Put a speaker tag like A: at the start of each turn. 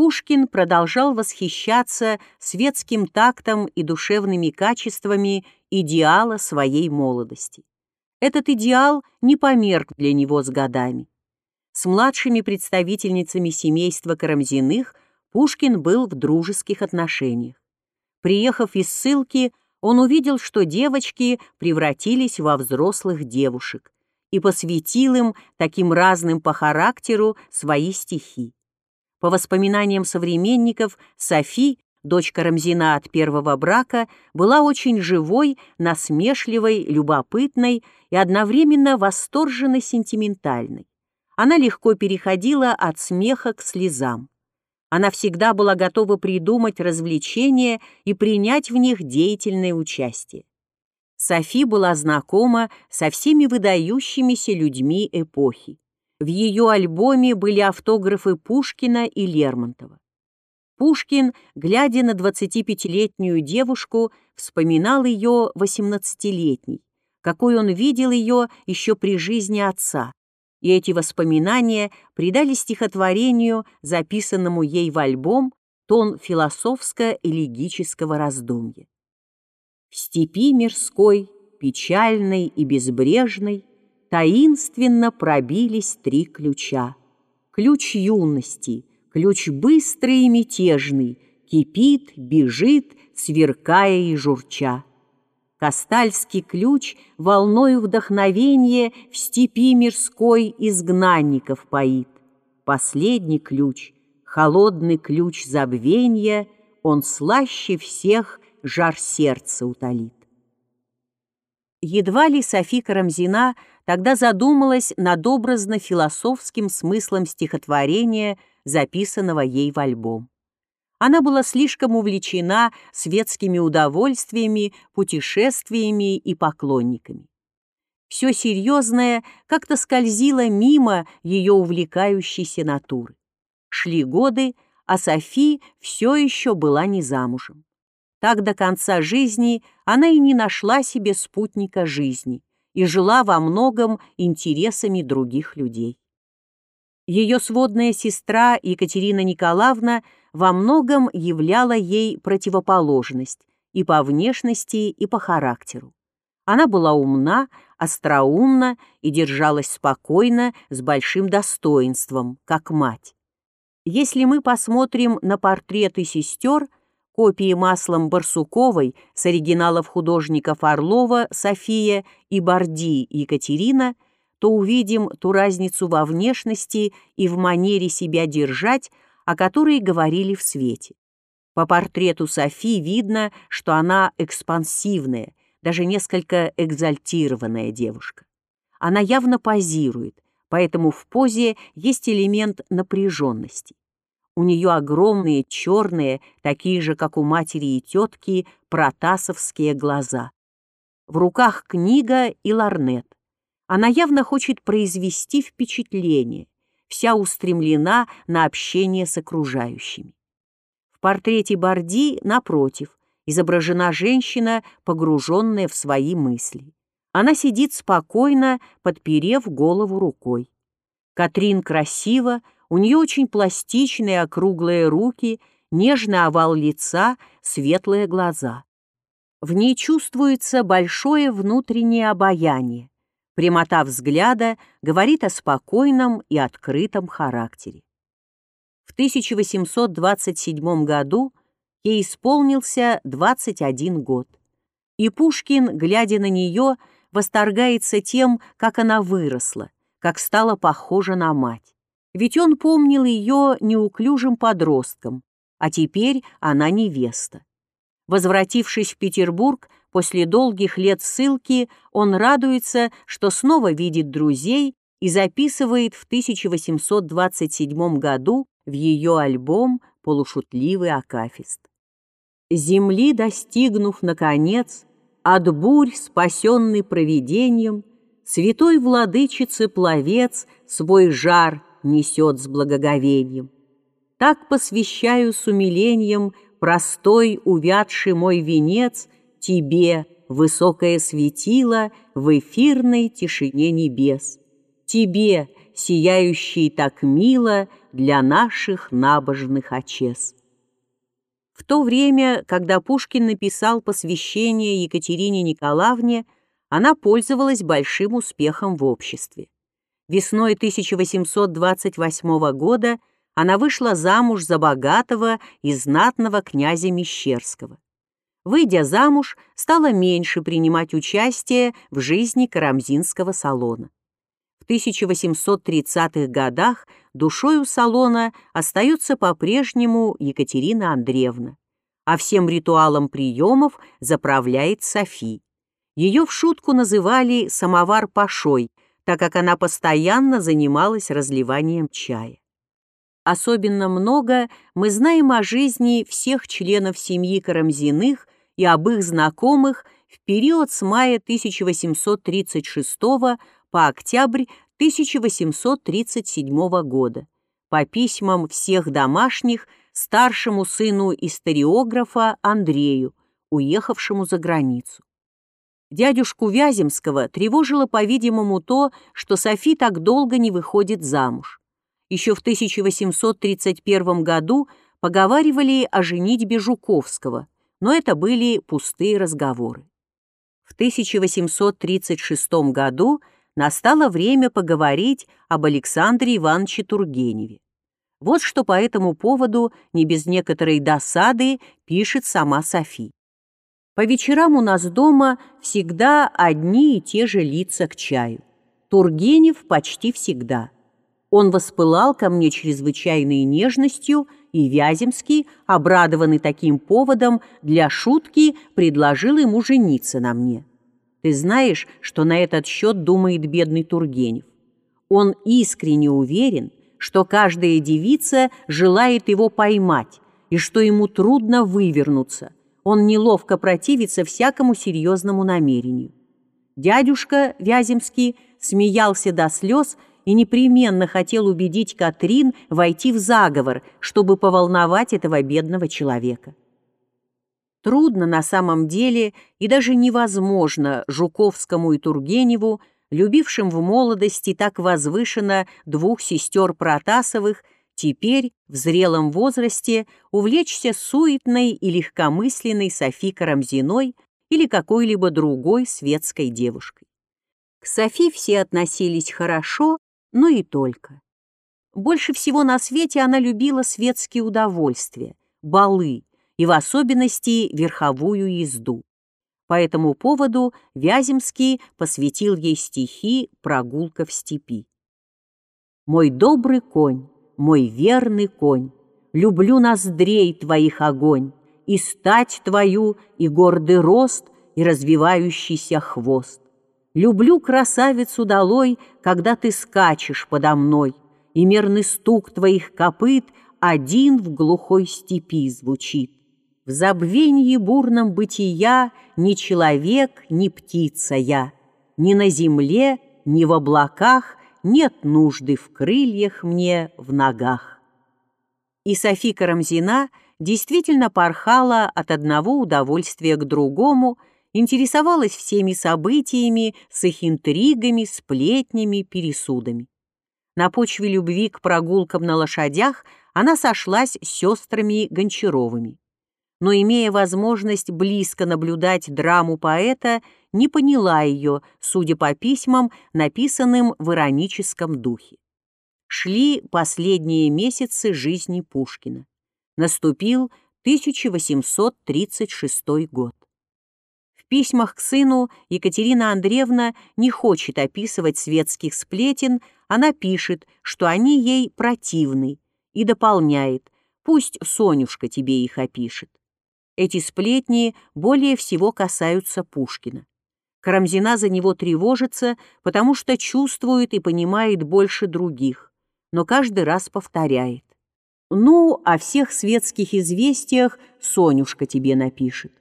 A: Пушкин продолжал восхищаться светским тактом и душевными качествами идеала своей молодости. Этот идеал не померк для него с годами. С младшими представительницами семейства Карамзиных Пушкин был в дружеских отношениях. Приехав из ссылки, он увидел, что девочки превратились во взрослых девушек и посвятил им, таким разным по характеру, свои стихи. По воспоминаниям современников, Софи, дочь Карамзина от первого брака, была очень живой, насмешливой, любопытной и одновременно восторженно сентиментальной. Она легко переходила от смеха к слезам. Она всегда была готова придумать развлечения и принять в них деятельное участие. Софи была знакома со всеми выдающимися людьми эпохи. В ее альбоме были автографы Пушкина и Лермонтова. Пушкин, глядя на 25-летнюю девушку, вспоминал ее 18-летней, какой он видел ее еще при жизни отца, и эти воспоминания придали стихотворению, записанному ей в альбом, тон философско-элегического раздумья. В степи мирской, печальной и безбрежной, таинственно пробились три ключа. Ключ юности, ключ быстрый и мятежный, кипит, бежит, сверкая и журча. Кастальский ключ волною вдохновения в степи мирской изгнанников поит. Последний ключ, холодный ключ забвенья, он слаще всех жар сердца утолит. Едва ли Софи Карамзина тогда задумалась над образно-философским смыслом стихотворения, записанного ей в альбом. Она была слишком увлечена светскими удовольствиями, путешествиями и поклонниками. Все серьезное как-то скользило мимо ее увлекающейся натуры. Шли годы, а Софи все еще была не замужем. Так до конца жизни она и не нашла себе спутника жизни и жила во многом интересами других людей. Ее сводная сестра Екатерина Николаевна во многом являла ей противоположность и по внешности, и по характеру. Она была умна, остроумна и держалась спокойно, с большим достоинством, как мать. Если мы посмотрим на портреты сестер – копии маслом Барсуковой с оригиналов художников Орлова София и Борди Екатерина, то увидим ту разницу во внешности и в манере себя держать, о которой говорили в свете. По портрету Софи видно, что она экспансивная, даже несколько экзальтированная девушка. Она явно позирует, поэтому в позе есть элемент напряженности. У нее огромные, черные, такие же, как у матери и тетки, протасовские глаза. В руках книга и ларнет. Она явно хочет произвести впечатление, вся устремлена на общение с окружающими. В портрете Борди, напротив, изображена женщина, погруженная в свои мысли. Она сидит спокойно, подперев голову рукой. Катрин красиво, у нее очень пластичные округлые руки, нежный овал лица, светлые глаза. В ней чувствуется большое внутреннее обаяние. Прямота взгляда говорит о спокойном и открытом характере. В 1827 году ей исполнился 21 год. И Пушкин, глядя на нее, восторгается тем, как она выросла, как стала похожа на мать. Ведь он помнил ее неуклюжим подростком, а теперь она невеста. Возвратившись в Петербург, после долгих лет ссылки, он радуется, что снова видит друзей и записывает в 1827 году в ее альбом полушутливый акафист. Земли достигнув, наконец, от бурь, спасенный провидением, святой владычицы пловец свой жар несет с благоговением. Так посвящаю с умилением простой увядший мой венец тебе, высокое светило в эфирной тишине небес. Тебе, сияющий так мило для наших набожных очес. В то время, когда Пушкин написал посвящение Екатерине Николаевне, она пользовалась большим успехом в обществе. Весной 1828 года она вышла замуж за богатого и знатного князя Мещерского. Выйдя замуж, стала меньше принимать участие в жизни Карамзинского салона. В 1830-х годах душою салона остается по-прежнему Екатерина Андреевна, а всем ритуалом приемов заправляет Софи. Ее в шутку называли «самовар Пашой», так как она постоянно занималась разливанием чая. Особенно много мы знаем о жизни всех членов семьи Карамзиных и об их знакомых в период с мая 1836 по октябрь 1837 года по письмам всех домашних старшему сыну историографа Андрею, уехавшему за границу. Дядюшку Вяземского тревожило, по-видимому, то, что Софи так долго не выходит замуж. Еще в 1831 году поговаривали о женитьбе Жуковского, но это были пустые разговоры. В 1836 году настало время поговорить об Александре Ивановиче Тургеневе. Вот что по этому поводу не без некоторой досады пишет сама Софи. По вечерам у нас дома всегда одни и те же лица к чаю. Тургенев почти всегда. Он воспылал ко мне чрезвычайной нежностью, и Вяземский, обрадованный таким поводом, для шутки предложил ему жениться на мне. Ты знаешь, что на этот счет думает бедный Тургенев. Он искренне уверен, что каждая девица желает его поймать, и что ему трудно вывернуться – он неловко противится всякому серьезному намерению. Дядюшка Вяземский смеялся до слез и непременно хотел убедить Катрин войти в заговор, чтобы поволновать этого бедного человека. Трудно на самом деле и даже невозможно Жуковскому и Тургеневу, любившим в молодости так возвышенно двух сестер Протасовых, Теперь, в зрелом возрасте, увлечься суетной и легкомысленной Софи Карамзиной или какой-либо другой светской девушкой. К Софи все относились хорошо, но и только. Больше всего на свете она любила светские удовольствия, балы и в особенности верховую езду. По этому поводу Вяземский посвятил ей стихи «Прогулка в степи». «Мой добрый конь, мой верный конь, люблю ноздрей твоих огонь, и стать твою, и гордый рост, и развивающийся хвост. Люблю красавицу долой, когда ты скачешь подо мной, и мерный стук твоих копыт один в глухой степи звучит. В забвенье бурном бытия ни человек, ни птица я, ни на земле, ни в облаках нет нужды в крыльях мне, в ногах. И Софи Карамзина действительно порхала от одного удовольствия к другому, интересовалась всеми событиями с их интригами, сплетнями, пересудами. На почве любви к прогулкам на лошадях она сошлась с сестрами Гончаровыми но, имея возможность близко наблюдать драму поэта, не поняла ее, судя по письмам, написанным в ироническом духе. Шли последние месяцы жизни Пушкина. Наступил 1836 год. В письмах к сыну Екатерина Андреевна не хочет описывать светских сплетен, она пишет, что они ей противны, и дополняет «пусть Сонюшка тебе их опишет». Эти сплетни более всего касаются Пушкина. Карамзина за него тревожится, потому что чувствует и понимает больше других, но каждый раз повторяет. «Ну, о всех светских известиях Сонюшка тебе напишет».